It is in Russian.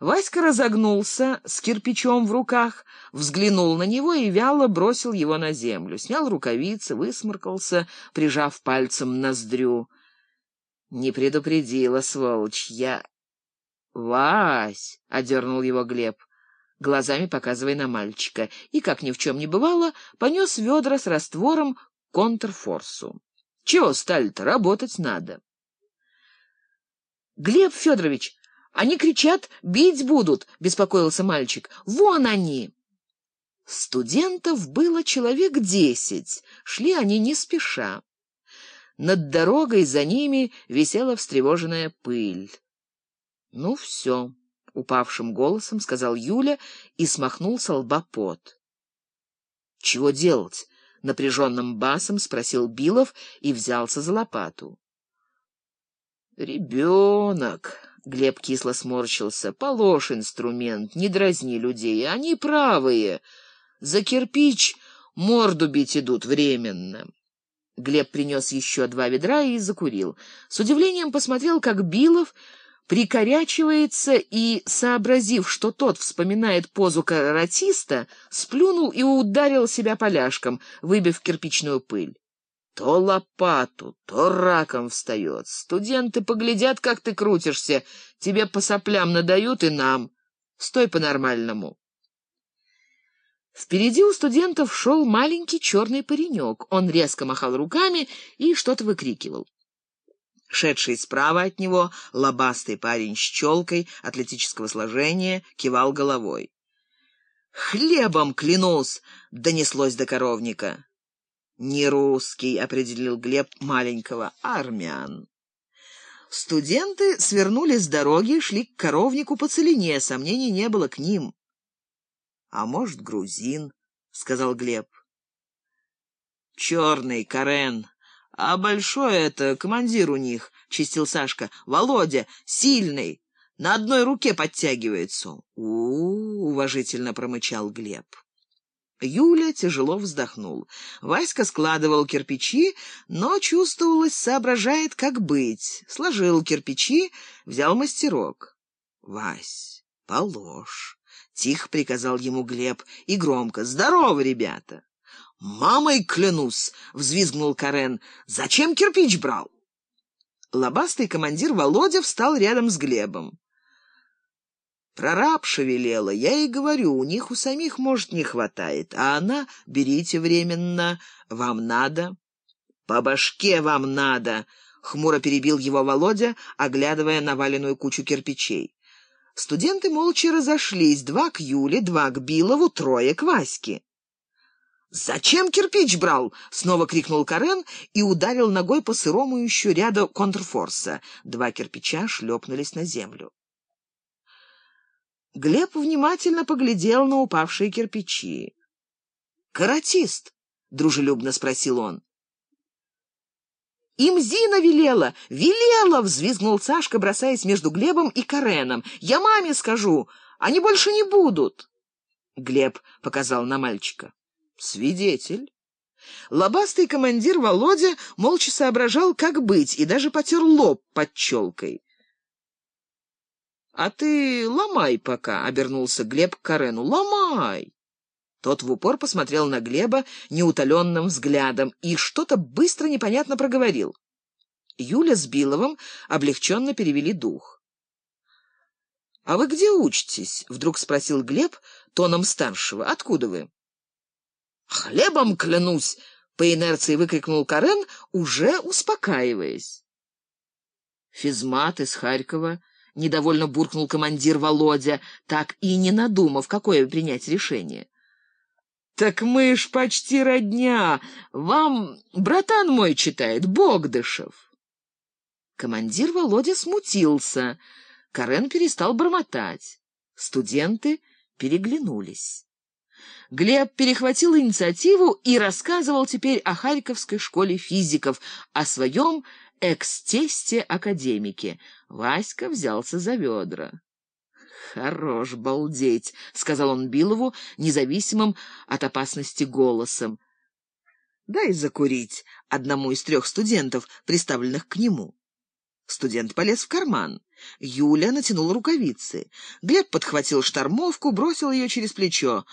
Васька разогнулся с кирпичом в руках, взглянул на него и вяло бросил его на землю. Снял рукавицы, высморкался, прижав пальцем ноздрю. Не предупредила, сволочь, я... «Вась!» — одернул его Глеб, глазами показывая на мальчика, и, как ни в чем не бывало, понес ведра с раствором контрфорсу. «Чего стали-то? Работать надо!» «Глеб Федорович, они кричат, бить будут!» — беспокоился мальчик. «Вон они!» Студентов было человек десять. Шли они не спеша. Над дорогой за ними висела встревоженная пыль. «Ну все», — упавшим голосом сказал Юля и смахнул со лба пот. «Чего делать?» — напряженным басом спросил Билов и взялся за лопату. «Ребенок!» — Глеб кисло сморщился. «Положь инструмент, не дразни людей, они правые. За кирпич морду бить идут временно». Глеб принес еще два ведра и закурил. С удивлением посмотрел, как Билов прикорячивается и, сообразив, что тот вспоминает позу каратиста, сплюнул и ударил себя поляшком, выбив кирпичную пыль. То лопату, то раком встает. Студенты поглядят, как ты крутишься, тебе по соплям надают и нам. Стой по-нормальному. Впереди у студентов шел маленький черный паренек. Он резко махал руками и что-то выкрикивал. Шедший справа от него, лобастый парень с челкой, атлетического сложения, кивал головой. «Хлебом клянусь!» — донеслось до коровника. «Не русский», — определил Глеб маленького, — «армян». Студенты свернули с дороги и шли к коровнику по целине, сомнений не было к ним. «А может, грузин», — сказал Глеб. «Черный, Карен», «А большой это командир у них», — чистил Сашка. «Володя, сильный, на одной руке подтягивается». «У-у-у», — уважительно промычал Глеб. Юля тяжело вздохнул. Васька складывал кирпичи, но, чувствовалось, соображает, как быть. Сложил кирпичи, взял мастерок. «Вась, положь», — тихо приказал ему Глеб, и громко. «Здорово, ребята!» «Мамой клянусь!» — взвизгнул Карен. «Зачем кирпич брал?» Лобастый командир Володя встал рядом с Глебом. Прораб шевелела, я и говорю, у них у самих, может, не хватает, а она, берите временно, вам надо. По башке вам надо, — хмуро перебил его Володя, оглядывая наваленную кучу кирпичей. Студенты молча разошлись, два к Юле, два к Билову, трое к Ваське. «Зачем кирпич брал?» — снова крикнул Карен и ударил ногой по сырому еще ряду контрфорса. Два кирпича шлепнулись на землю. Глеб внимательно поглядел на упавшие кирпичи. «Каратист?» — дружелюбно спросил он. «Им Зина велела! Велела!» — взвизгнул Сашка, бросаясь между Глебом и Кареном. «Я маме скажу! Они больше не будут!» Глеб показал на мальчика. Свидетель. Лобастый командир Володя молча соображал, как быть, и даже потер лоб под челкой. — А ты ломай пока, — обернулся Глеб к Карену. — Ломай! Тот в упор посмотрел на Глеба неутоленным взглядом и что-то быстро непонятно проговорил. Юля с Биловым облегченно перевели дух. — А вы где учитесь? — вдруг спросил Глеб тоном старшего. — Откуда вы? «Хлебом клянусь!» — по инерции выкрикнул Карен, уже успокаиваясь. Физмат из Харькова, недовольно буркнул командир Володя, так и не надумав, какое принять решение. «Так мы ж почти родня. Вам братан мой читает, Богдышев». Командир Володя смутился. Карен перестал бормотать. Студенты переглянулись. Глеб перехватил инициативу и рассказывал теперь о Харьковской школе физиков, о своем экс-тесте-академике. Васька взялся за ведра. «Хорош балдеть», — сказал он Билову, независимым от опасности голосом. «Дай закурить» одному из трех студентов, приставленных к нему. Студент полез в карман. Юля натянула рукавицы. Глеб подхватил штормовку, бросил ее через плечо.